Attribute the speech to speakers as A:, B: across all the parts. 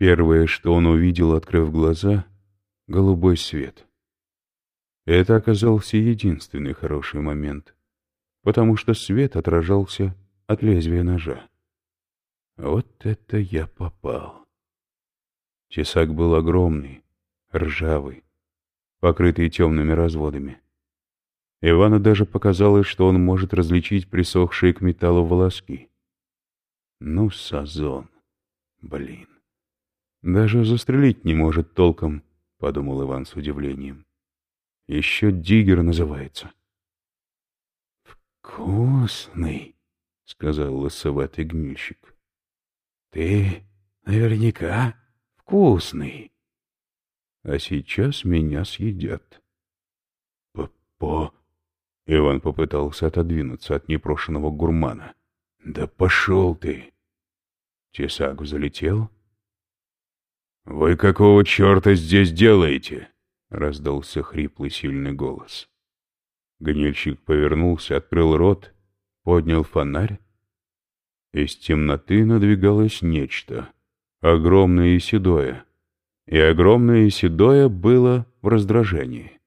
A: Первое, что он увидел, открыв глаза — голубой свет. Это оказался единственный хороший момент, потому что свет отражался от лезвия ножа. Вот это я попал. Тесак был огромный, ржавый, покрытый темными разводами. Ивану даже показалось, что он может различить присохшие к металлу волоски. Ну, Сазон, блин. Даже застрелить не может толком, подумал Иван с удивлением. Еще Диггер называется. Вкусный, сказал лысоватый гнильщик. Ты наверняка вкусный. А сейчас меня съедят. По-по... Иван попытался отодвинуться от непрошенного гурмана. «Да пошел ты!» Тесак залетел. «Вы какого черта здесь делаете?» — раздался хриплый сильный голос. Гнильщик повернулся, открыл рот, поднял фонарь. Из темноты надвигалось нечто, огромное и седое. И огромное и седое было в раздражении.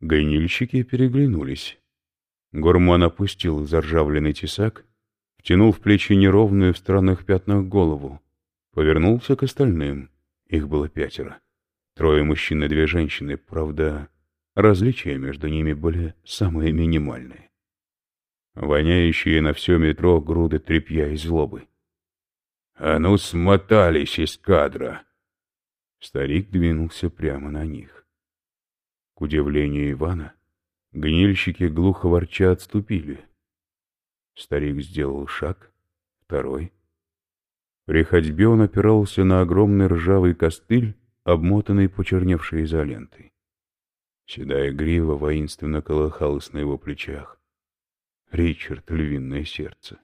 A: Гайнильщики переглянулись. Гурман опустил заржавленный тесак, втянул в плечи неровную в странных пятнах голову, повернулся к остальным. Их было пятеро. Трое мужчин и две женщины, правда, различия между ними были самые минимальные. Воняющие на все метро груды тряпья и злобы. «А ну, смотались из кадра!» Старик двинулся прямо на них. К удивлению Ивана, гнильщики глухо ворча отступили. Старик сделал шаг, второй. При ходьбе он опирался на огромный ржавый костыль, обмотанный почерневшей изолентой. Седая грива воинственно колыхалась на его плечах. Ричард — львиное сердце.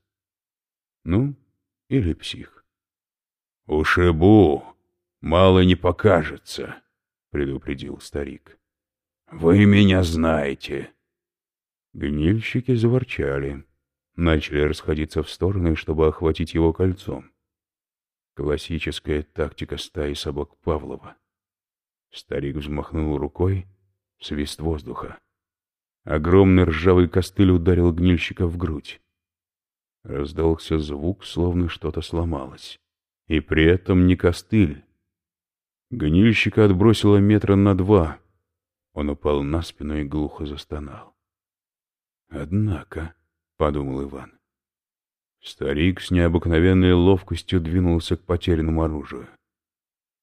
A: Ну, или псих. — Ушибу, мало не покажется, — предупредил старик. «Вы меня знаете!» Гнильщики заворчали, начали расходиться в стороны, чтобы охватить его кольцом. Классическая тактика стаи собак Павлова. Старик взмахнул рукой, свист воздуха. Огромный ржавый костыль ударил гнильщика в грудь. Раздался звук, словно что-то сломалось. И при этом не костыль. Гнильщика отбросило метра на два — он упал на спину и глухо застонал. «Однако», — подумал Иван, — старик с необыкновенной ловкостью двинулся к потерянному оружию.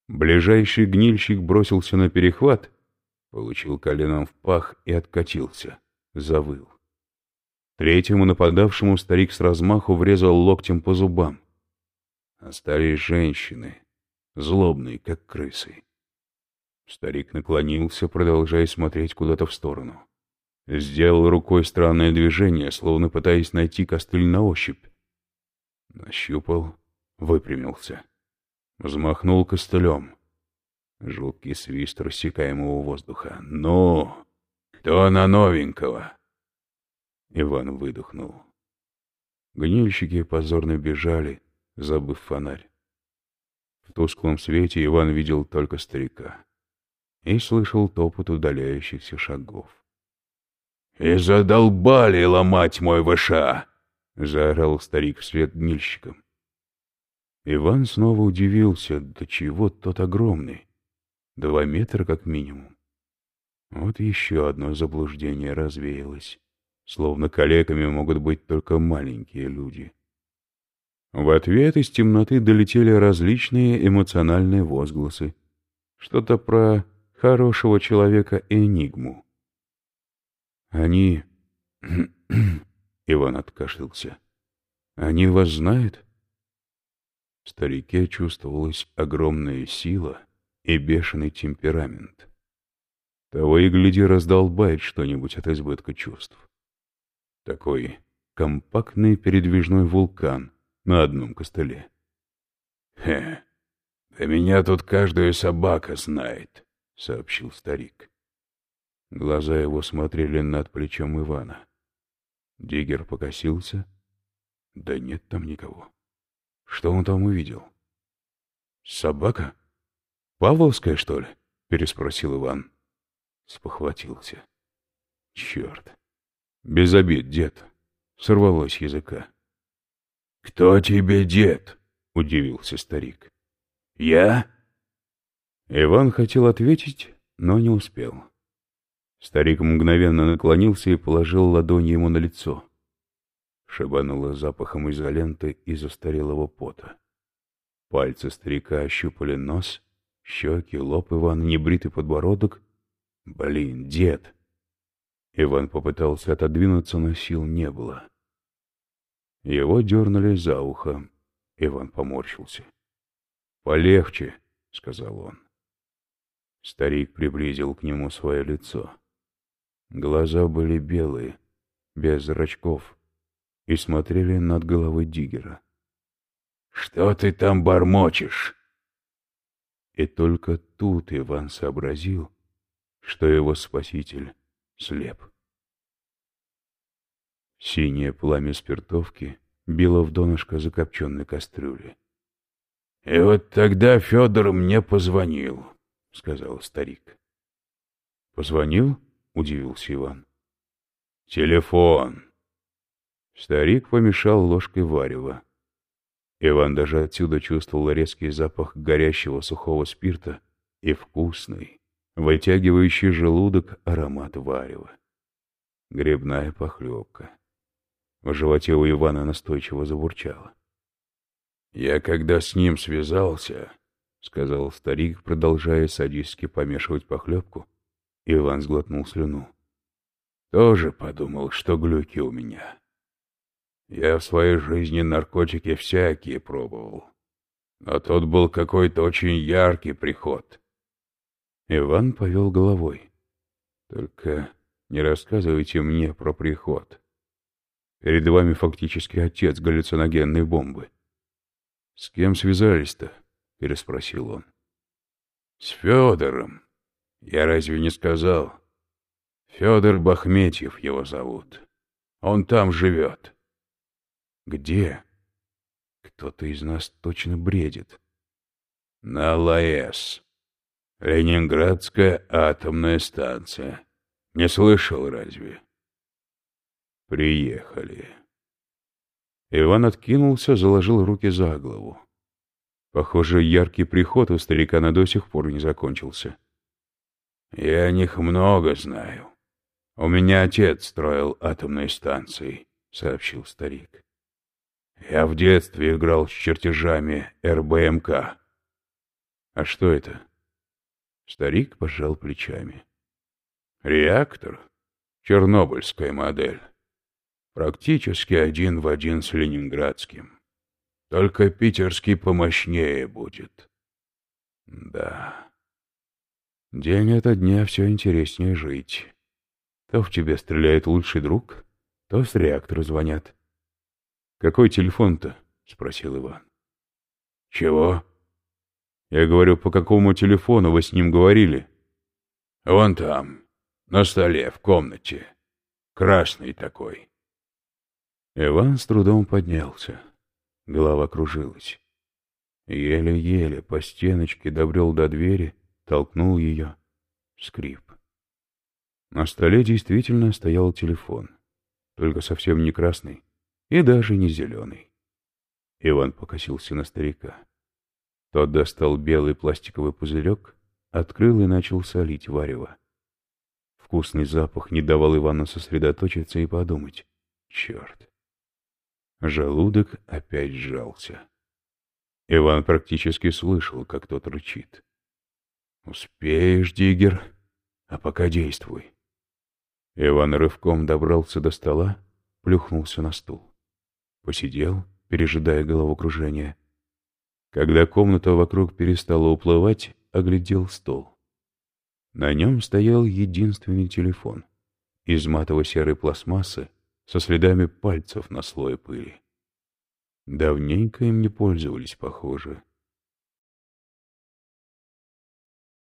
A: Ближайший гнильщик бросился на перехват, получил коленом в пах и откатился, завыл. Третьему нападавшему старик с размаху врезал локтем по зубам. Остались женщины, злобные, как крысы. Старик наклонился, продолжая смотреть куда-то в сторону. Сделал рукой странное движение, словно пытаясь найти костыль на ощупь. Нащупал, выпрямился. Взмахнул костылем. Жуткий свист рассекаемого воздуха. «Ну, кто на новенького?» Иван выдохнул. Гнильщики позорно бежали, забыв фонарь. В тусклом свете Иван видел только старика и слышал топот удаляющихся шагов. «И задолбали ломать мой ВШ!» — заорал старик вслед гнильщикам. Иван снова удивился, до чего тот огромный. Два метра как минимум. Вот еще одно заблуждение развеялось. Словно калеками могут быть только маленькие люди. В ответ из темноты долетели различные эмоциональные возгласы. Что-то про хорошего человека Энигму. Они... Иван откашлялся. Они вас знают? В старике чувствовалась огромная сила и бешеный темперамент. Того и гляди раздолбает что-нибудь от избытка чувств. Такой компактный передвижной вулкан на одном костыле. «Хе, да меня тут каждая собака знает», — сообщил старик. Глаза его смотрели над плечом Ивана. Диггер покосился. Да нет там никого. Что он там увидел? Собака? Павловская, что ли? Переспросил Иван. Спохватился. Черт. Без обид, дед. Сорвалось языка. «Кто тебе дед?» — удивился старик. «Я?» Иван хотел ответить, но не успел. Старик мгновенно наклонился и положил ладонь ему на лицо. Шибануло запахом изоленты и застарелого пота. Пальцы старика ощупали нос, щеки, лоб Ивана, небритый подбородок. Блин, дед! Иван попытался отодвинуться, но сил не было. Его дернули за ухо. Иван поморщился. «Полегче», — сказал он. Старик приблизил к нему свое лицо. Глаза были белые, без зрачков, и смотрели над головой Диггера. «Что ты там бормочешь?» И только тут Иван сообразил, что его спаситель слеп. Синее пламя спиртовки било в донышко закопченной кастрюли. — И вот тогда Федор мне позвонил, — сказал старик. — Позвонил? — удивился Иван. — Телефон. Старик помешал ложкой варева. Иван даже отсюда чувствовал резкий запах горящего сухого спирта и вкусный, вытягивающий желудок аромат варева. Грибная похлебка. В животе у Ивана настойчиво забурчало. «Я когда с ним связался, — сказал старик, продолжая садистски помешивать похлебку, Иван сглотнул слюну. Тоже подумал, что глюки у меня. Я в своей жизни наркотики всякие пробовал. Но тот был какой-то очень яркий приход. Иван повел головой. Только не рассказывайте мне про приход. Перед вами фактически отец галлюциногенной бомбы. — С кем связались-то? — переспросил он. — С Федором. Я разве не сказал? Федор Бахметьев его зовут. Он там живет. — Где? Кто-то из нас точно бредит. — На ЛАЭС. Ленинградская атомная станция. Не слышал разве? Приехали. Иван откинулся, заложил руки за голову. Похоже, яркий приход у старикана до сих пор не закончился. Я о них много знаю. У меня отец строил атомные станции, сообщил старик. Я в детстве играл с чертежами РБМК. А что это? Старик пожал плечами. Реактор? Чернобыльская модель. Практически один в один с ленинградским. Только питерский помощнее будет. Да. День ото дня все интереснее жить. То в тебе стреляет лучший друг, то с реактора звонят. — Какой телефон-то? — спросил Иван. — Чего? — Я говорю, по какому телефону вы с ним говорили? — Вон там, на столе, в комнате. Красный такой. Иван с трудом поднялся. Голова кружилась. Еле-еле по стеночке добрел до двери, толкнул ее. Скрип. На столе действительно стоял телефон, только совсем не красный и даже не зеленый. Иван покосился на старика. Тот достал белый пластиковый пузырек, открыл и начал солить варево. Вкусный запах не давал Ивану сосредоточиться и подумать. Черт! Желудок опять сжался. Иван практически слышал, как тот рычит. «Успеешь, Диггер, а пока действуй». Иван рывком добрался до стола, плюхнулся на стул. Посидел, пережидая головокружение. Когда комната вокруг перестала уплывать, оглядел стол. На нем стоял единственный телефон из матово-серой пластмассы со следами пальцев на слое пыли. Давненько им не пользовались, похоже.